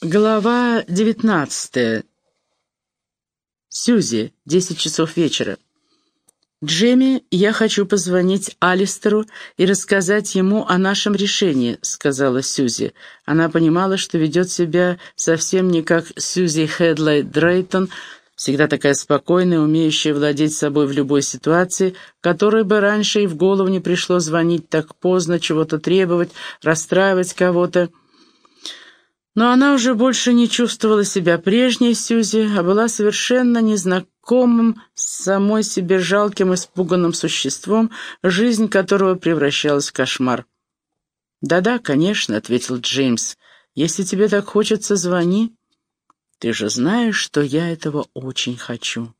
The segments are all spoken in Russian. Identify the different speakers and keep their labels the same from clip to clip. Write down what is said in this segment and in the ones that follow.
Speaker 1: Глава девятнадцатая. Сьюзи, десять часов вечера. «Джемми, я хочу позвонить Алистеру и рассказать ему о нашем решении», — сказала Сьюзи. Она понимала, что ведет себя совсем не как Сьюзи Хедлай Дрейтон, всегда такая спокойная, умеющая владеть собой в любой ситуации, которой бы раньше и в голову не пришло звонить так поздно, чего-то требовать, расстраивать кого-то. Но она уже больше не чувствовала себя прежней Сьюзи, а была совершенно незнакомым с самой себе жалким, испуганным существом, жизнь которого превращалась в кошмар. «Да-да, конечно», — ответил Джеймс. «Если тебе так хочется, звони. Ты же знаешь, что я этого очень хочу».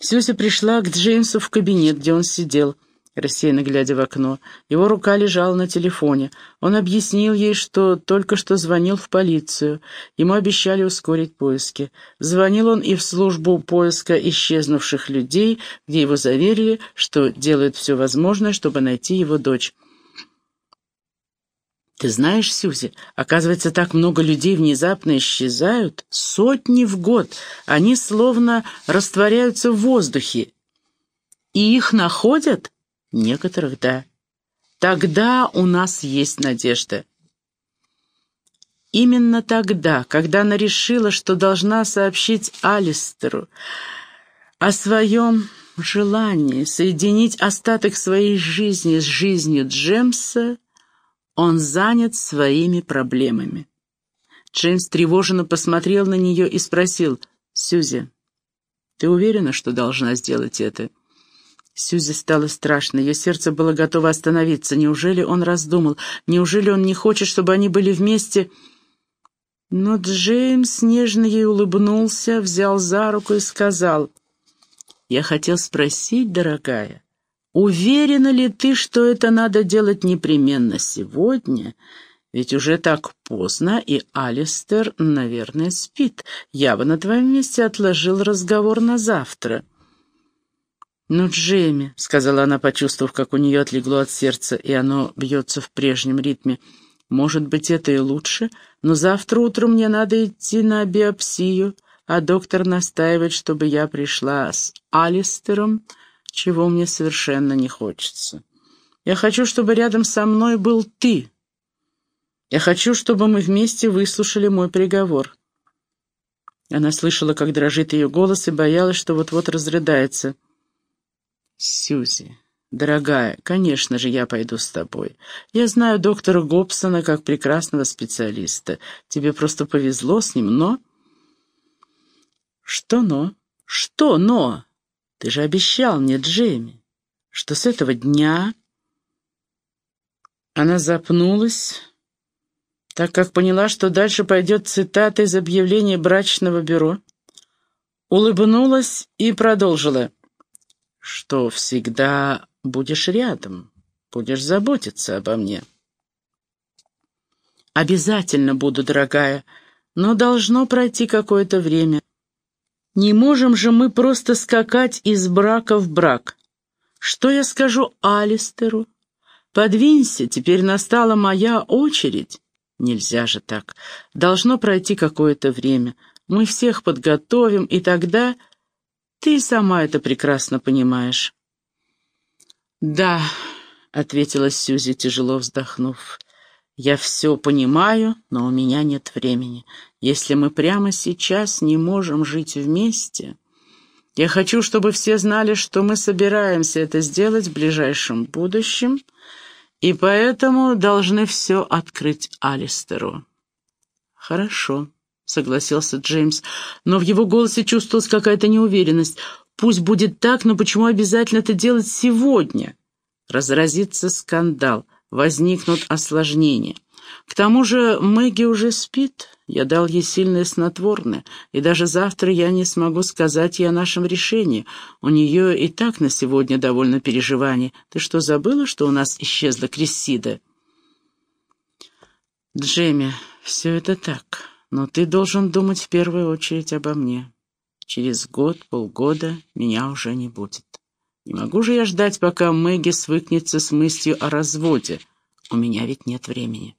Speaker 1: Сьюзи пришла к Джеймсу в кабинет, где он сидел рассеянно глядя в окно. Его рука лежала на телефоне. Он объяснил ей, что только что звонил в полицию. Ему обещали ускорить поиски. Звонил он и в службу поиска исчезнувших людей, где его заверили, что делают все возможное, чтобы найти его дочь. «Ты знаешь, Сюзи, оказывается, так много людей внезапно исчезают. Сотни в год. Они словно растворяются в воздухе. И их находят?» Некоторых — да. Тогда у нас есть надежда. Именно тогда, когда она решила, что должна сообщить Алистеру о своем желании соединить остаток своей жизни с жизнью Джемса, он занят своими проблемами. Джеймс тревоженно посмотрел на нее и спросил, «Сюзи, ты уверена, что должна сделать это?» Сюзи стало страшно, ее сердце было готово остановиться. Неужели он раздумал? Неужели он не хочет, чтобы они были вместе? Но Джеймс нежно ей улыбнулся, взял за руку и сказал, «Я хотел спросить, дорогая, уверена ли ты, что это надо делать непременно сегодня?» Ведь уже так поздно, и Алистер, наверное, спит. Я бы на твоем месте отложил разговор на завтра. «Ну, Джейми», — сказала она, почувствовав, как у нее отлегло от сердца, и оно бьется в прежнем ритме, — «может быть, это и лучше, но завтра утром мне надо идти на биопсию, а доктор настаивает, чтобы я пришла с Алистером, чего мне совершенно не хочется. Я хочу, чтобы рядом со мной был ты. Я хочу, чтобы мы вместе выслушали мой приговор». Она слышала, как дрожит ее голос, и боялась, что вот-вот разрыдается. Сьюзи, дорогая, конечно же, я пойду с тобой. Я знаю доктора Гобсона как прекрасного специалиста. Тебе просто повезло с ним, но... Что но? Что но? Ты же обещал мне, Джейми, что с этого дня... Она запнулась, так как поняла, что дальше пойдет цитата из объявления брачного бюро. Улыбнулась и продолжила что всегда будешь рядом, будешь заботиться обо мне. Обязательно буду, дорогая, но должно пройти какое-то время. Не можем же мы просто скакать из брака в брак. Что я скажу Алистеру? Подвинься, теперь настала моя очередь. Нельзя же так. Должно пройти какое-то время. Мы всех подготовим, и тогда ты сама это прекрасно понимаешь». «Да», — ответила Сьюзи, тяжело вздохнув, — «я все понимаю, но у меня нет времени. Если мы прямо сейчас не можем жить вместе...» Я хочу, чтобы все знали, что мы собираемся это сделать в ближайшем будущем, и поэтому должны все открыть Алистеру. Хорошо. — согласился Джеймс, но в его голосе чувствовалась какая-то неуверенность. «Пусть будет так, но почему обязательно это делать сегодня?» Разразится скандал, возникнут осложнения. К тому же Мэгги уже спит, я дал ей сильное снотворное, и даже завтра я не смогу сказать ей о нашем решении. У нее и так на сегодня довольно переживаний. Ты что, забыла, что у нас исчезла Крессида?» «Джемми, все это так». Но ты должен думать в первую очередь обо мне. Через год, полгода меня уже не будет. Не могу же я ждать, пока Мэгги свыкнется с мыслью о разводе. У меня ведь нет времени.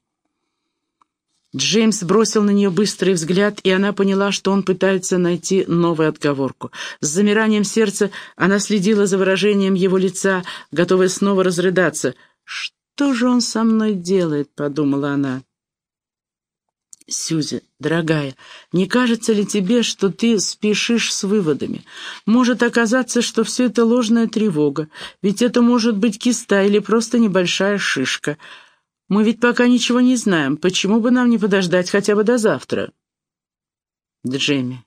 Speaker 1: Джеймс бросил на нее быстрый взгляд, и она поняла, что он пытается найти новую отговорку. С замиранием сердца она следила за выражением его лица, готовая снова разрыдаться. «Что же он со мной делает?» — подумала она. «Сюзи, дорогая, не кажется ли тебе, что ты спешишь с выводами? Может оказаться, что все это ложная тревога, ведь это может быть киста или просто небольшая шишка». Мы ведь пока ничего не знаем. Почему бы нам не подождать хотя бы до завтра? Джемми,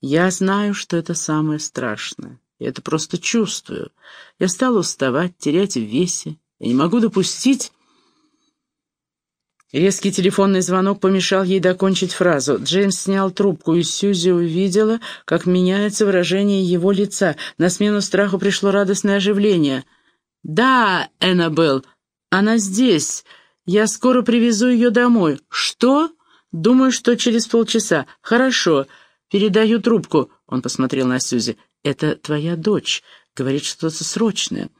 Speaker 1: я знаю, что это самое страшное. Я это просто чувствую. Я стала уставать, терять в весе. Я не могу допустить... Резкий телефонный звонок помешал ей докончить фразу. Джеймс снял трубку, и Сьюзи увидела, как меняется выражение его лица. На смену страху пришло радостное оживление. «Да, Эннабелл, она здесь. Я скоро привезу ее домой. Что? Думаю, что через полчаса. Хорошо. Передаю трубку. Он посмотрел на Сюзи. Это твоя дочь. Говорит что-то срочное.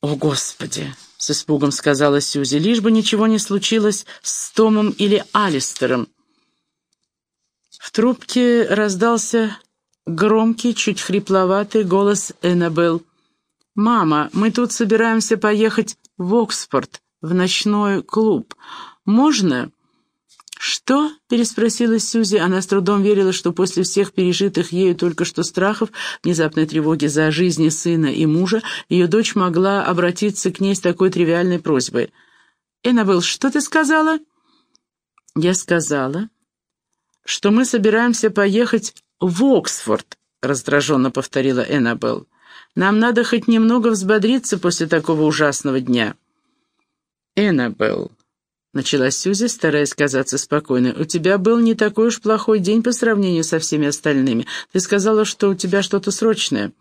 Speaker 1: О, Господи! С испугом сказала Сюзи. Лишь бы ничего не случилось с Томом или Алистером. В трубке раздался громкий, чуть хрипловатый голос Эннабелл. «Мама, мы тут собираемся поехать в Оксфорд в ночной клуб. Можно?» «Что?» — переспросила Сюзи. Она с трудом верила, что после всех пережитых ею только что страхов, внезапной тревоги за жизни сына и мужа, ее дочь могла обратиться к ней с такой тривиальной просьбой. «Эннабелл, что ты сказала?» «Я сказала, что мы собираемся поехать в Оксфорд», — раздраженно повторила Эннабелл. «Нам надо хоть немного взбодриться после такого ужасного дня». «Эннабелл», — начала Сюзи, стараясь казаться спокойной, — «у тебя был не такой уж плохой день по сравнению со всеми остальными. Ты сказала, что у тебя что-то срочное».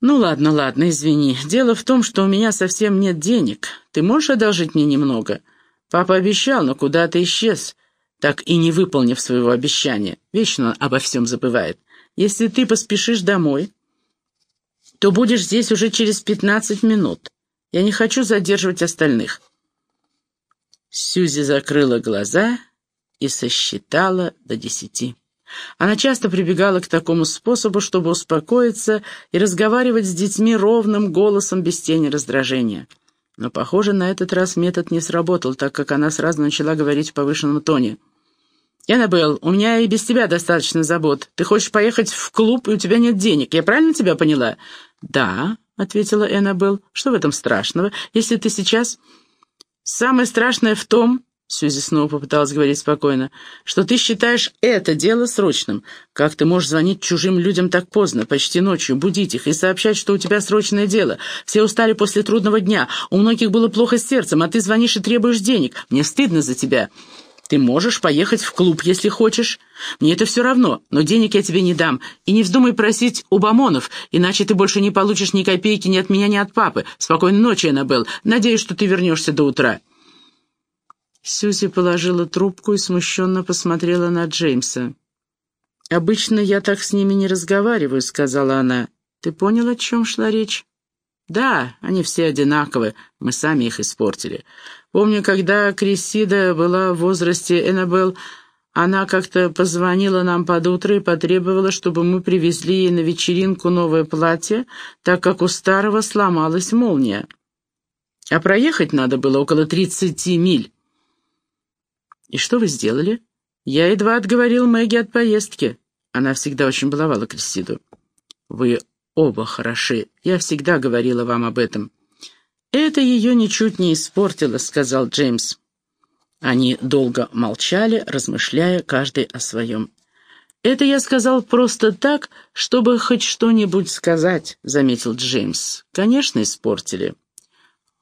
Speaker 1: «Ну ладно, ладно, извини. Дело в том, что у меня совсем нет денег. Ты можешь одолжить мне немного? Папа обещал, но куда ты исчез, так и не выполнив своего обещания. Вечно он обо всем забывает. Если ты поспешишь домой, то будешь здесь уже через пятнадцать минут. Я не хочу задерживать остальных». Сьюзи закрыла глаза и сосчитала до десяти. Она часто прибегала к такому способу, чтобы успокоиться и разговаривать с детьми ровным голосом без тени раздражения. Но, похоже, на этот раз метод не сработал, так как она сразу начала говорить в повышенном тоне. «Эннабелл, у меня и без тебя достаточно забот. Ты хочешь поехать в клуб, и у тебя нет денег. Я правильно тебя поняла?» «Да», — ответила Эннабелл. «Что в этом страшного, если ты сейчас...» «Самое страшное в том...» — Сьюзи снова попыталась говорить спокойно, «что ты считаешь это дело срочным. Как ты можешь звонить чужим людям так поздно, почти ночью, будить их и сообщать, что у тебя срочное дело? Все устали после трудного дня, у многих было плохо с сердцем, а ты звонишь и требуешь денег. Мне стыдно за тебя». Ты можешь поехать в клуб, если хочешь. Мне это все равно, но денег я тебе не дам. И не вздумай просить у бомонов, иначе ты больше не получишь ни копейки ни от меня, ни от папы. Спокойной ночи, Эннабелл. Надеюсь, что ты вернешься до утра». Сьюзи положила трубку и смущенно посмотрела на Джеймса. «Обычно я так с ними не разговариваю», — сказала она. «Ты понял, о чем шла речь?» «Да, они все одинаковы, мы сами их испортили. Помню, когда Крисида была в возрасте Эннабелл, она как-то позвонила нам под утро и потребовала, чтобы мы привезли ей на вечеринку новое платье, так как у старого сломалась молния. А проехать надо было около тридцати миль. И что вы сделали? Я едва отговорил Мэгги от поездки. Она всегда очень баловала Крисиду. Вы оба хороши. Я всегда говорила вам об этом. «Это ее ничуть не испортило», — сказал Джеймс. Они долго молчали, размышляя каждый о своем. «Это я сказал просто так, чтобы хоть что-нибудь сказать», — заметил Джеймс. «Конечно, испортили».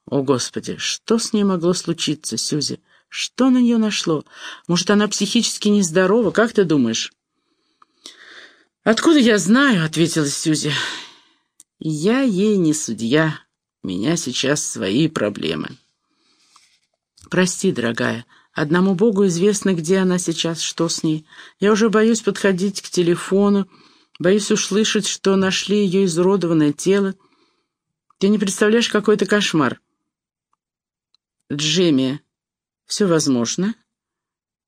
Speaker 1: «О, Господи, что с ней могло случиться, Сюзи? Что на нее нашло? Может, она психически нездорова? Как ты думаешь?» «Откуда я знаю?» — ответила Сюзи. «Я ей не судья», меня сейчас свои проблемы. Прости, дорогая, одному Богу известно, где она сейчас, что с ней. Я уже боюсь подходить к телефону, боюсь услышать, что нашли ее изуродованное тело. Ты не представляешь, какой это кошмар. Джимми, Все возможно.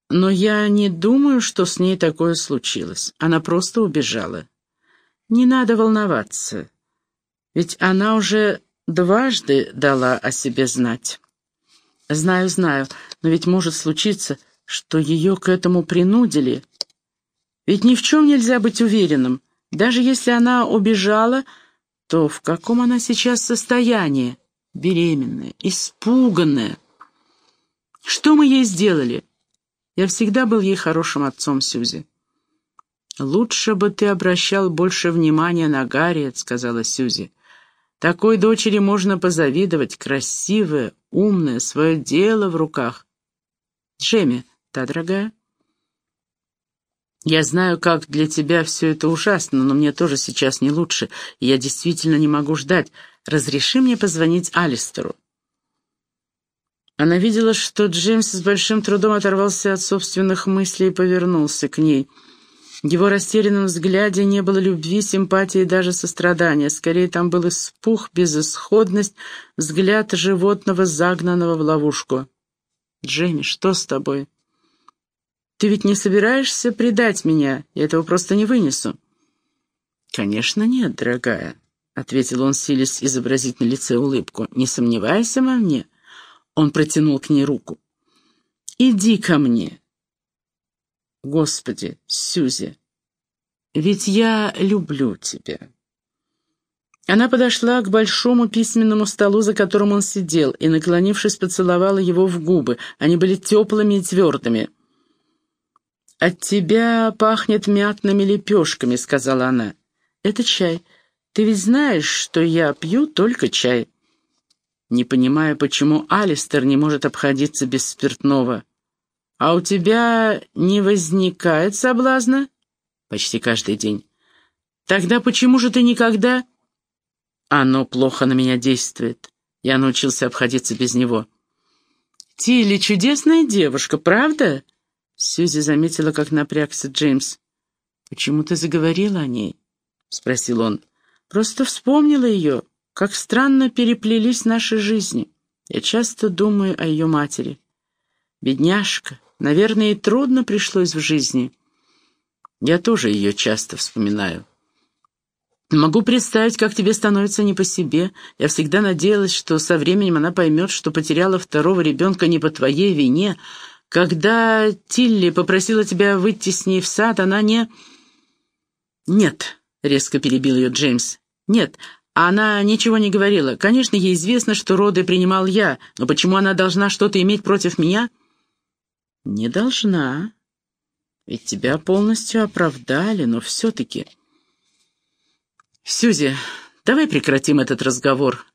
Speaker 1: Но я не думаю, что с ней такое случилось. Она просто убежала. Не надо волноваться, ведь она уже дважды дала о себе знать. Знаю, знаю, но ведь может случиться, что ее к этому принудили. Ведь ни в чем нельзя быть уверенным. Даже если она убежала, то в каком она сейчас состоянии? Беременная, испуганная. Что мы ей сделали? Я всегда был ей хорошим отцом, Сюзи. «Лучше бы ты обращал больше внимания на Гарриет», — сказала Сюзи. «Такой дочери можно позавидовать, красивая, умная, свое дело в руках». «Джемми, та дорогая?» «Я знаю, как для тебя все это ужасно, но мне тоже сейчас не лучше, и я действительно не могу ждать. Разреши мне позвонить Алистеру». Она видела, что Джеймс с большим трудом оторвался от собственных мыслей и повернулся к ней. Его растерянном взгляде не было любви, симпатии и даже сострадания. Скорее, там был испух, безысходность, взгляд животного, загнанного в ловушку. «Джейми, что с тобой? Ты ведь не собираешься предать меня? Я этого просто не вынесу». «Конечно нет, дорогая», — ответил он, силясь изобразить на лице улыбку. «Не сомневайся во мне». Он протянул к ней руку. «Иди ко мне». «Господи, Сюзи, ведь я люблю тебя». Она подошла к большому письменному столу, за которым он сидел, и, наклонившись, поцеловала его в губы. Они были теплыми и твердыми. «От тебя пахнет мятными лепешками», — сказала она. «Это чай. Ты ведь знаешь, что я пью только чай» не понимая, почему Алистер не может обходиться без спиртного. «А у тебя не возникает соблазна?» «Почти каждый день». «Тогда почему же ты никогда...» «Оно плохо на меня действует. Я научился обходиться без него». «Тилли чудесная девушка, правда?» Сьюзи заметила, как напрягся Джеймс. «Почему ты заговорила о ней?» — спросил он. «Просто вспомнила ее. Как странно переплелись наши жизни. Я часто думаю о ее матери. Бедняжка, наверное, ей трудно пришлось в жизни. Я тоже ее часто вспоминаю. Могу представить, как тебе становится не по себе. Я всегда надеялась, что со временем она поймет, что потеряла второго ребенка не по твоей вине. Когда Тилли попросила тебя выйти с ней в сад, она не... «Нет», — резко перебил ее Джеймс, — «нет, она ничего не говорила. Конечно, ей известно, что роды принимал я, но почему она должна что-то иметь против меня? Не должна. Ведь тебя полностью оправдали, но все-таки... Сюзи, давай прекратим этот разговор.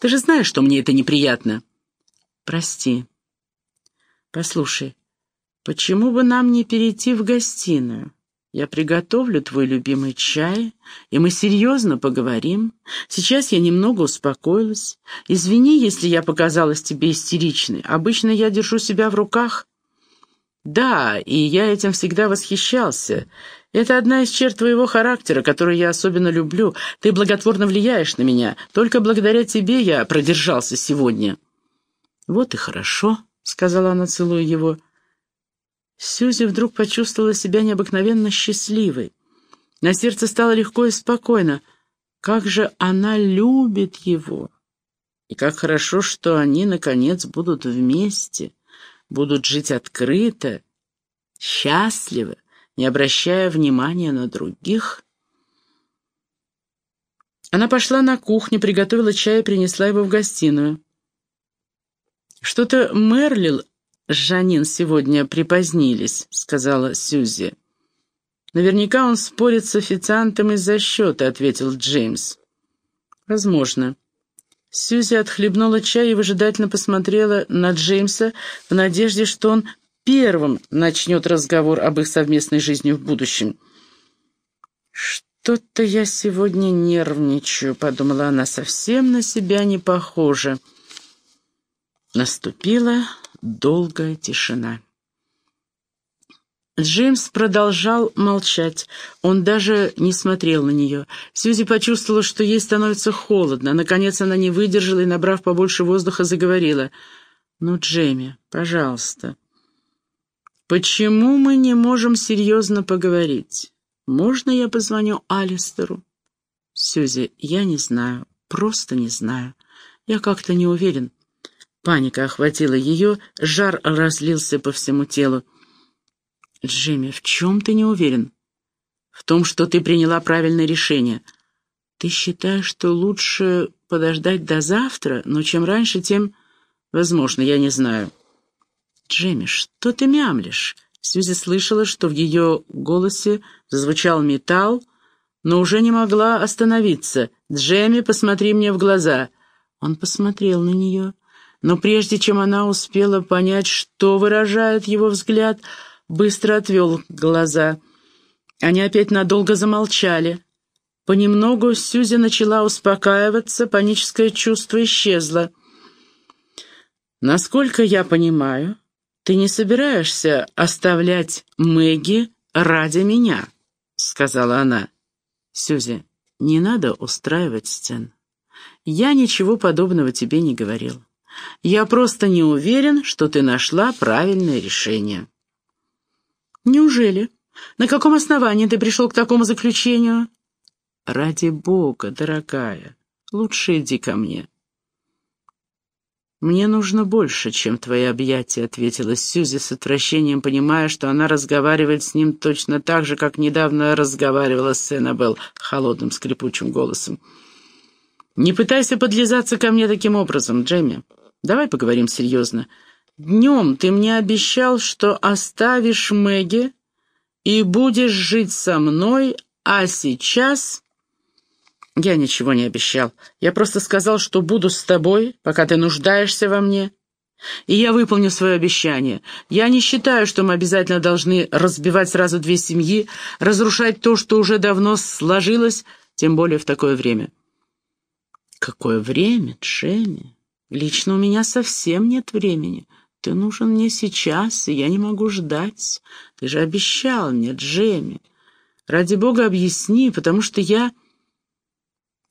Speaker 1: Ты же знаешь, что мне это неприятно. Прости. Послушай, почему бы нам не перейти в гостиную? Я приготовлю твой любимый чай, и мы серьезно поговорим. Сейчас я немного успокоилась. Извини, если я показалась тебе истеричной. Обычно я держу себя в руках. Да, и я этим всегда восхищался. Это одна из черт твоего характера, которую я особенно люблю. Ты благотворно влияешь на меня. Только благодаря тебе я продержался сегодня. Вот и хорошо, — сказала она, целуя его. Сьюзи вдруг почувствовала себя необыкновенно счастливой. На сердце стало легко и спокойно. Как же она любит его! И как хорошо, что они, наконец, будут вместе, будут жить открыто, счастливо, не обращая внимания на других. Она пошла на кухню, приготовила чай и принесла его в гостиную. Что-то Мерлил Жанин сегодня припозднились», — сказала Сьюзи. «Наверняка он спорит с официантом из-за счета», — ответил Джеймс. «Возможно». Сьюзи отхлебнула чай и выжидательно посмотрела на Джеймса в надежде, что он первым начнет разговор об их совместной жизни в будущем. «Что-то я сегодня нервничаю», — подумала она, — «совсем на себя не похожа». Наступила долгая тишина. Джеймс продолжал молчать. Он даже не смотрел на нее. Сьюзи почувствовала, что ей становится холодно. Наконец она не выдержала и, набрав побольше воздуха, заговорила. Ну, Джейми, пожалуйста. Почему мы не можем серьезно поговорить? Можно я позвоню Алистеру? Сюзи, я не знаю, просто не знаю. Я как-то не уверен. Паника охватила ее, жар разлился по всему телу. «Джимми, в чем ты не уверен?» «В том, что ты приняла правильное решение. Ты считаешь, что лучше подождать до завтра, но чем раньше, тем...» «Возможно, я не знаю». «Джимми, что ты мямлишь?» Сьюзи слышала, что в ее голосе зазвучал металл, но уже не могла остановиться. «Джемми, посмотри мне в глаза». Он посмотрел на нее, но прежде чем она успела понять, что выражает его взгляд, быстро отвел глаза. Они опять надолго замолчали. Понемногу Сьюзи начала успокаиваться, паническое чувство исчезло. «Насколько я понимаю, ты не собираешься оставлять Мэгги ради меня?» — сказала она. «Сюзи, не надо устраивать сцен. Я ничего подобного тебе не говорил. Я просто не уверен, что ты нашла правильное решение». «Неужели? На каком основании ты пришел к такому заключению?» «Ради бога, дорогая, лучше иди ко мне». «Мне нужно больше, чем твои объятия», — ответила Сьюзи с отвращением, понимая, что она разговаривает с ним точно так же, как недавно разговаривала с Эннабелл холодным скрипучим голосом. «Не пытайся подлизаться ко мне таким образом, Джейми. Давай поговорим серьезно. Днем ты мне обещал, что оставишь Мэгги и будешь жить со мной, а сейчас...» «Я ничего не обещал. Я просто сказал, что буду с тобой, пока ты нуждаешься во мне. И я выполню свое обещание. Я не считаю, что мы обязательно должны разбивать сразу две семьи, разрушать то, что уже давно сложилось, тем более в такое время». «Какое время, Джемми? Лично у меня совсем нет времени. Ты нужен мне сейчас, и я не могу ждать. Ты же обещал мне, Джемми. Ради бога, объясни, потому что я...»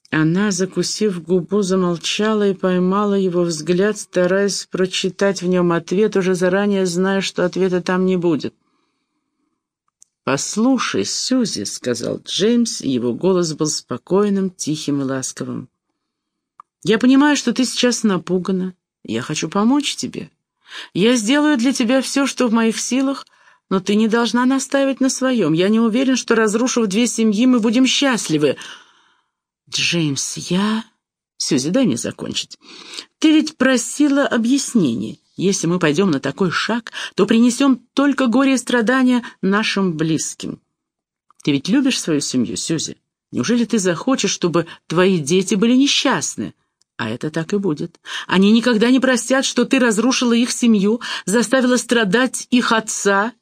Speaker 1: Она, закусив губу, замолчала и поймала его взгляд, стараясь прочитать в нем ответ, уже заранее зная, что ответа там не будет. «Послушай, Сюзи», — сказал Джеймс, и его голос был спокойным, тихим и ласковым. «Я понимаю, что ты сейчас напугана. Я хочу помочь тебе. Я сделаю для тебя все, что в моих силах, но ты не должна настаивать на своем. Я не уверен, что, разрушив две семьи, мы будем счастливы». «Джеймс, я...» «Сюзи, дай мне закончить. Ты ведь просила объяснений. Если мы пойдем на такой шаг, то принесем только горе и страдания нашим близким. Ты ведь любишь свою семью, Сюзи? Неужели ты захочешь, чтобы твои дети были несчастны?» А это так и будет. Они никогда не простят, что ты разрушила их семью, заставила страдать их отца,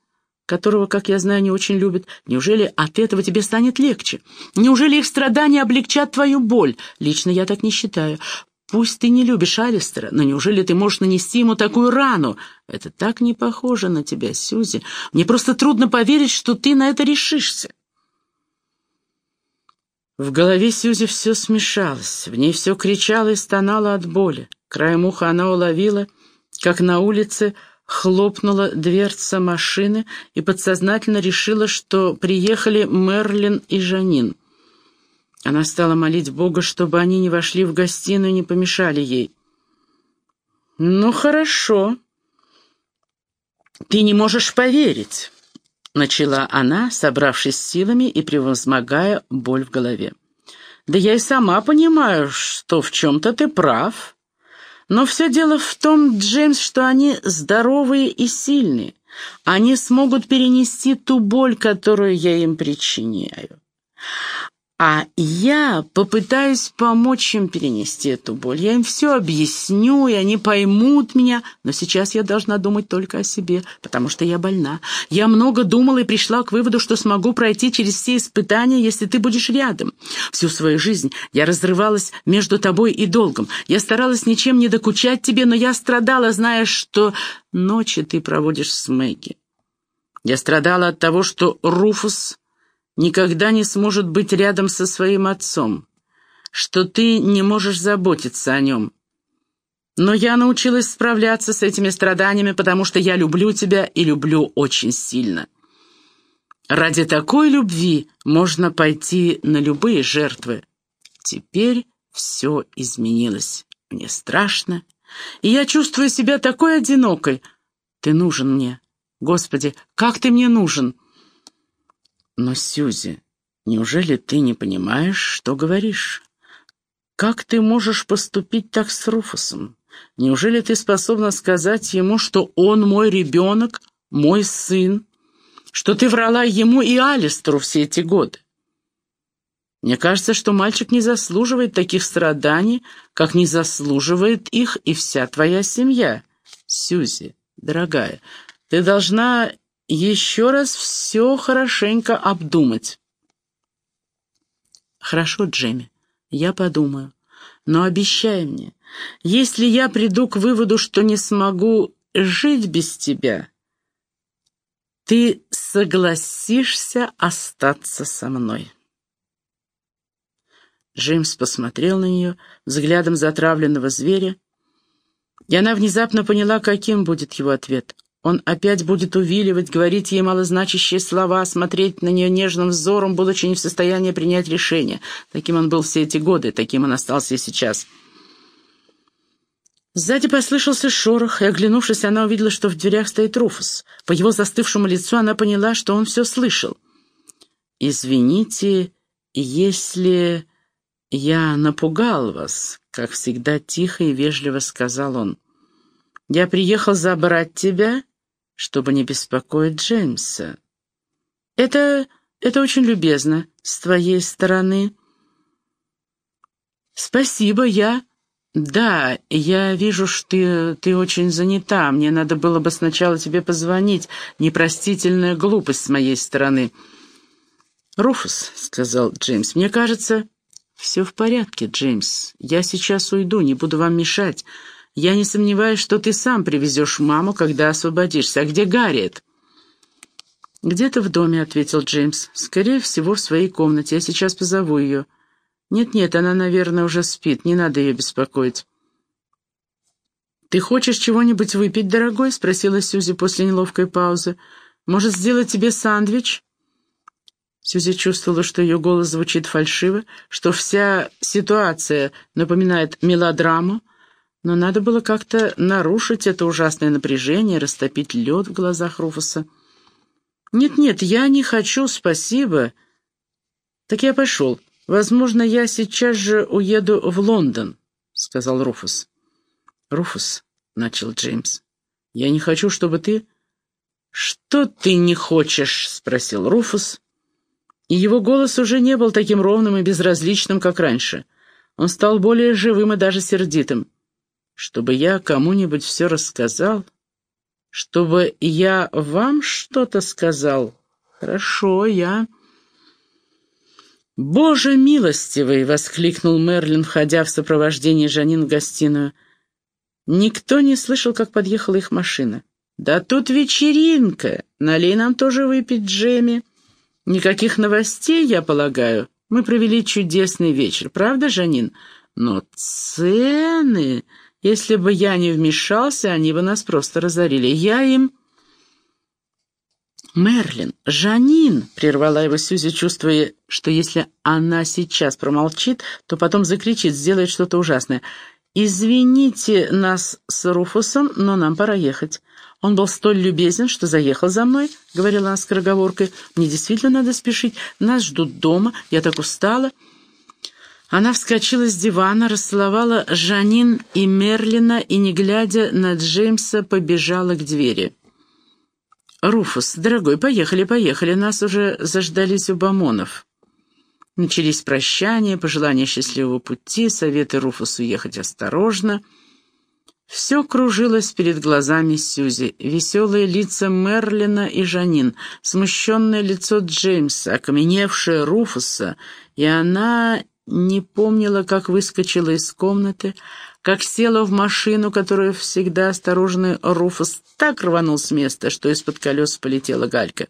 Speaker 1: которого, как я знаю, не очень любят. Неужели от этого тебе станет легче? Неужели их страдания облегчат твою боль? Лично я так не считаю. Пусть ты не любишь Алистера, но неужели ты можешь нанести ему такую рану? Это так не похоже на тебя, Сьюзи. Мне просто трудно поверить, что ты на это решишься. В голове Сьюзи все смешалось, в ней все кричало и стонало от боли. Краем уха она уловила, как на улице хлопнула дверца машины и подсознательно решила, что приехали Мерлин и Жанин. Она стала молить Бога, чтобы они не вошли в гостиную и не помешали ей. «Ну, хорошо. Ты не можешь поверить», — начала она, собравшись силами и превозмогая боль в голове. «Да я и сама понимаю, что в чем-то ты прав». Но все дело в том, Джеймс, что они здоровые и сильные. Они смогут перенести ту боль, которую я им причиняю. А я попытаюсь помочь им перенести эту боль. Я им все объясню, и они поймут меня. Но сейчас я должна думать только о себе, потому что я больна. Я много думала и пришла к выводу, что смогу пройти через все испытания, если ты будешь рядом. Всю свою жизнь я разрывалась между тобой и долгом. Я старалась ничем не докучать тебе, но я страдала, зная, что ночи ты проводишь с Мэгги. Я страдала от того, что Руфус никогда не сможет быть рядом со своим отцом, что ты не можешь заботиться о нем. Но я научилась справляться с этими страданиями, потому что я люблю тебя и люблю очень сильно. Ради такой любви можно пойти на любые жертвы. Теперь все изменилось. Мне страшно, и я чувствую себя такой одинокой. Ты нужен мне. Господи, как ты мне нужен!» «Но, Сьюзи, неужели ты не понимаешь, что говоришь? Как ты можешь поступить так с Руфусом? Неужели ты способна сказать ему, что он мой ребенок, мой сын, что ты врала ему и Алистеру все эти годы? Мне кажется, что мальчик не заслуживает таких страданий, как не заслуживает их и вся твоя семья. Сьюзи, дорогая, ты должна еще раз все хорошенько обдумать. Хорошо, Джемми, я подумаю. Но обещай мне, если я приду к выводу, что не смогу жить без тебя, ты согласишься остаться со мной. Джеймс посмотрел на нее взглядом затравленного зверя, и она внезапно поняла, каким будет его ответ. Он опять будет увиливать, говорить ей малозначащие слова, смотреть на нее нежным взором, будучи не в состоянии принять решение. Таким он был все эти годы, таким он остался и сейчас. Сзади послышался шорох, и, оглянувшись, она увидела, что в дверях стоит Руфус. По его застывшему лицу она поняла, что он все слышал. «Извините, если я напугал вас», — как всегда тихо и вежливо сказал он. «Я приехал забрать тебя чтобы не беспокоить Джеймса. Это... это очень любезно с твоей стороны. Спасибо, я... Да, я вижу, что ты, ты очень занята. Мне надо было бы сначала тебе позвонить. Непростительная глупость с моей стороны. «Руфус», — сказал Джеймс, — «мне кажется...» «Все в порядке, Джеймс. Я сейчас уйду, не буду вам мешать. Я не сомневаюсь, что ты сам привезешь маму, когда освободишься. А где Гарриет?» «Где-то в доме», — ответил Джеймс. «Скорее всего, в своей комнате. Я сейчас позову ее». «Нет-нет, она, наверное, уже спит. Не надо ее беспокоить». «Ты хочешь чего-нибудь выпить, дорогой?» — спросила Сюзи после неловкой паузы. «Может, сделать тебе сандвич?» Сюзи чувствовала, что ее голос звучит фальшиво, что вся ситуация напоминает мелодраму, но надо было как-то нарушить это ужасное напряжение, растопить лед в глазах Руфуса. «Нет-нет, я не хочу, спасибо». «Так я пошел. Возможно, я сейчас же уеду в Лондон», — сказал Руфус. «Руфус», — начал Джеймс, — «я не хочу, чтобы ты...» «Что ты не хочешь?» — спросил Руфус. И его голос уже не был таким ровным и безразличным, как раньше. Он стал более живым и даже сердитым. Чтобы я кому-нибудь все рассказал? Чтобы я вам что-то сказал? Хорошо, я... «Боже милостивый!» — воскликнул Мерлин, входя в сопровождении Жанин в гостиную. Никто не слышал, как подъехала их машина. «Да тут вечеринка! Налей нам тоже выпить Джемми. Никаких новостей, я полагаю. Мы провели чудесный вечер, правда, Жанин? Но цены...» Если бы я не вмешался, они бы нас просто разорили. Я им...» «Мерлин, Жанин!» — прервала его Сюзи, чувствуя, что если она сейчас промолчит, то потом закричит, сделает что-то ужасное. «Извините нас с Руфусом, но нам пора ехать. Он был столь любезен, что заехал за мной», — говорила она скороговоркой. «Мне действительно надо спешить. Нас ждут дома. Я так устала». Она вскочила с дивана, расцеловала Жанин и Мерлина и, не глядя на Джеймса, побежала к двери. «Руфус, дорогой, поехали, поехали, нас уже заждались у Бамонов». Начались прощания, пожелания счастливого пути, советы Руфусу ехать осторожно. Все кружилось перед глазами Сьюзи. Веселые лица Мерлина и Жанин, смущенное лицо Джеймса, окаменевшее Руфуса, и она не помнила, как выскочила из комнаты, как села в машину, которую всегда осторожный Руфус так рванул с места, что из-под колес полетела галька.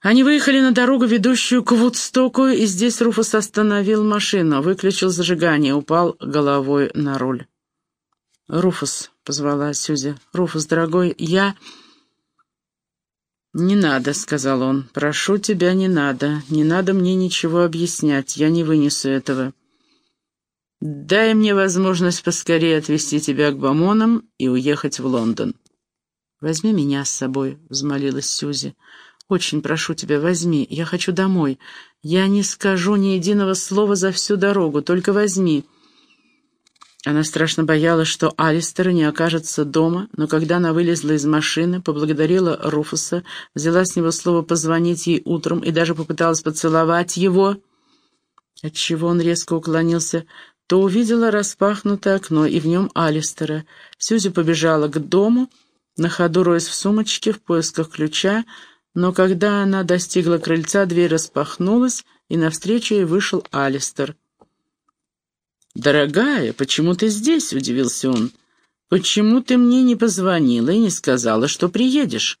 Speaker 1: Они выехали на дорогу, ведущую к Вудстоку, и здесь Руфус остановил машину, выключил зажигание, упал головой на руль. «Руфус», — позвала Сюзи, — «Руфус, дорогой, я...» «Не надо», — сказал он, — «прошу тебя, не надо. Не надо мне ничего объяснять, я не вынесу этого. Дай мне возможность поскорее отвезти тебя к Бамонам и уехать в Лондон». «Возьми меня с собой», — взмолилась Сюзи. «Очень прошу тебя, возьми. Я хочу домой. Я не скажу ни единого слова за всю дорогу, только возьми». Она страшно боялась, что Алистер не окажется дома, но когда она вылезла из машины, поблагодарила Руфуса, взяла с него слово позвонить ей утром и даже попыталась поцеловать его, отчего он резко уклонился, то увидела распахнутое окно и в нем Алистера. Сьюзи побежала к дому, на ходу роясь в сумочке в поисках ключа, но когда она достигла крыльца, дверь распахнулась, и навстречу ей вышел Алистер. «Дорогая, почему ты здесь?» — удивился он. «Почему ты мне не позвонила и не сказала, что приедешь?»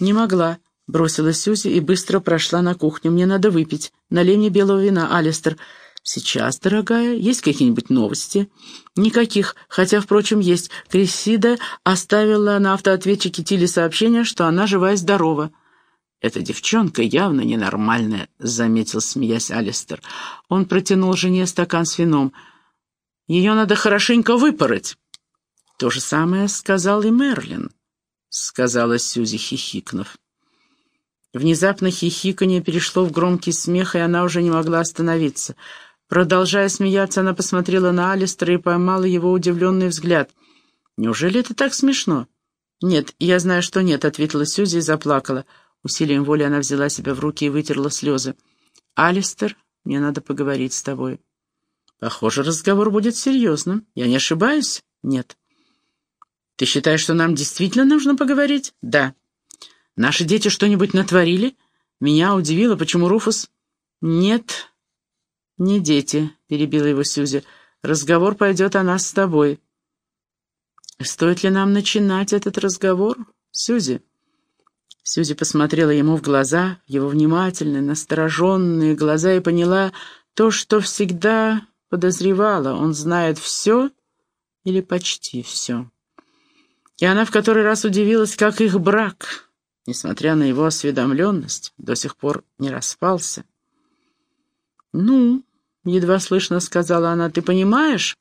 Speaker 1: «Не могла», — бросила Сюзи и быстро прошла на кухню. «Мне надо выпить. Налей мне белого вина, Алистер». «Сейчас, дорогая, есть какие-нибудь новости?» «Никаких, хотя, впрочем, есть. Крисида оставила на автоответчике Тиле сообщение, что она жива и здорова». «Эта девчонка явно ненормальная», — заметил, смеясь Алистер. Он протянул жене стакан с вином. «Ее надо хорошенько выпороть». «То же самое сказал и Мерлин», — сказала Сюзи, хихикнув. Внезапно хихиканье перешло в громкий смех, и она уже не могла остановиться. Продолжая смеяться, она посмотрела на Алистера и поймала его удивленный взгляд. «Неужели это так смешно?» «Нет, я знаю, что нет», — ответила Сюзи и заплакала. Усилием воли она взяла себя в руки и вытерла слезы. «Алистер, мне надо поговорить с тобой». «Похоже, разговор будет серьезным. Я не ошибаюсь?» «Нет». «Ты считаешь, что нам действительно нужно поговорить?» «Да». «Наши дети что-нибудь натворили?» Меня удивило, почему Руфус... «Нет, не дети», — перебила его Сюзи. «Разговор пойдет о нас с тобой». «Стоит ли нам начинать этот разговор, Сюзи?» Сьюзи посмотрела ему в глаза, его внимательные, настороженные глаза и поняла то, что всегда подозревала. Он знает все или почти все. И она в который раз удивилась, как их брак, несмотря на его осведомленность, до сих пор не распался. «Ну», — едва слышно сказала она, — «ты понимаешь?»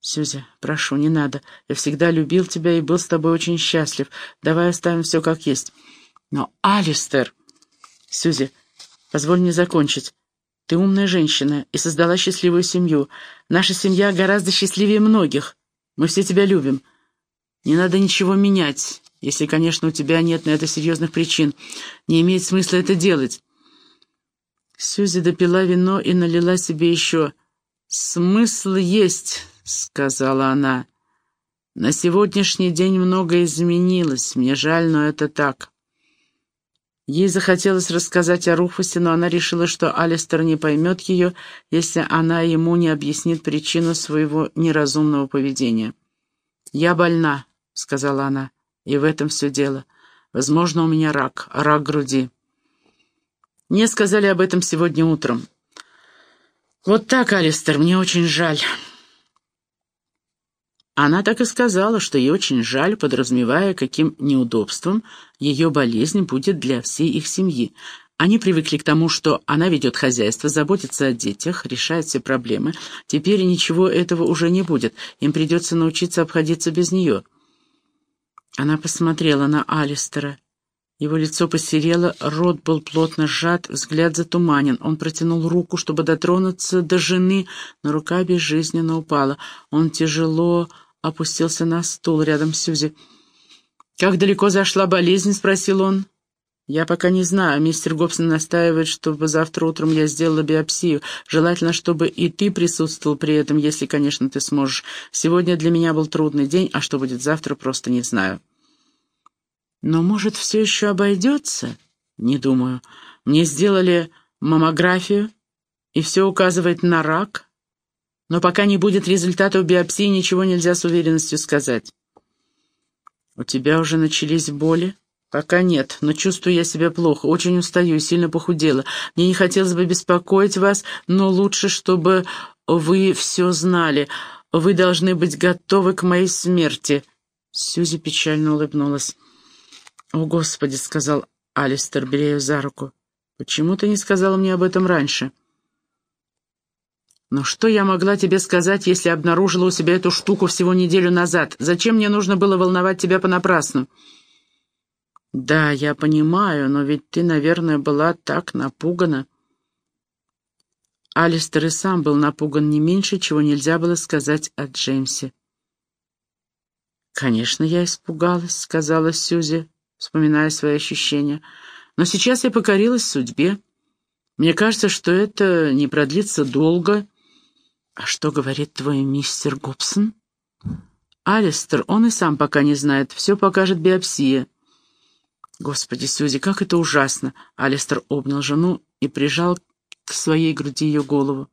Speaker 1: «Сюзя, прошу, не надо. Я всегда любил тебя и был с тобой очень счастлив. Давай оставим все как есть. Но, Алистер... Сюзи, позволь мне закончить. Ты умная женщина и создала счастливую семью. Наша семья гораздо счастливее многих. Мы все тебя любим. Не надо ничего менять, если, конечно, у тебя нет на это серьезных причин. Не имеет смысла это делать. Сюзи допила вино и налила себе еще. «Смысл есть», — сказала она. «На сегодняшний день многое изменилось. Мне жаль, но это так». Ей захотелось рассказать о Руфусе, но она решила, что Алистер не поймет ее, если она ему не объяснит причину своего неразумного поведения. «Я больна», — сказала она, — «и в этом все дело. Возможно, у меня рак, рак груди». Мне сказали об этом сегодня утром. «Вот так, Алистер, мне очень жаль». Она так и сказала, что ей очень жаль, подразумевая, каким неудобством ее болезнь будет для всей их семьи. Они привыкли к тому, что она ведет хозяйство, заботится о детях, решает все проблемы. Теперь ничего этого уже не будет, им придется научиться обходиться без нее. Она посмотрела на Алистера. Его лицо посерело, рот был плотно сжат, взгляд затуманен. Он протянул руку, чтобы дотронуться до жены, но рука безжизненно упала. Он тяжело опустился на стул рядом с Сюзи. «Как далеко зашла болезнь?» — спросил он. «Я пока не знаю. Мистер Гобсон настаивает, чтобы завтра утром я сделала биопсию. Желательно, чтобы и ты присутствовал при этом, если, конечно, ты сможешь. Сегодня для меня был трудный день, а что будет завтра, просто не знаю». «Но, может, все еще обойдется?» «Не думаю. Мне сделали маммографию, и все указывает на рак». Но пока не будет результатов биопсии, ничего нельзя с уверенностью сказать. «У тебя уже начались боли?» «Пока нет, но чувствую я себя плохо, очень устаю и сильно похудела. Мне не хотелось бы беспокоить вас, но лучше, чтобы вы все знали. Вы должны быть готовы к моей смерти». Сьюзи печально улыбнулась. «О, Господи!» — сказал Алистер, беря ее за руку. «Почему ты не сказала мне об этом раньше?» «Но что я могла тебе сказать, если обнаружила у себя эту штуку всего неделю назад? Зачем мне нужно было волновать тебя понапрасну?» «Да, я понимаю, но ведь ты, наверное, была так напугана». Алистер и сам был напуган не меньше, чего нельзя было сказать о Джеймсе. «Конечно, я испугалась», — сказала Сьюзи, вспоминая свои ощущения. «Но сейчас я покорилась судьбе. Мне кажется, что это не продлится долго». «А что говорит твой мистер Гобсон?» «Алистер, он и сам пока не знает. Все покажет биопсия». «Господи, Сьюзи, как это ужасно!» Алистер обнял жену и прижал к своей груди ее голову.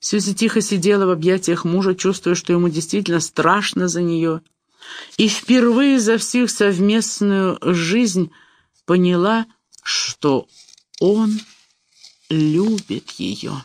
Speaker 1: Сьюзи тихо сидела в объятиях мужа, чувствуя, что ему действительно страшно за нее. И впервые за всю совместную жизнь поняла, что он любит ее.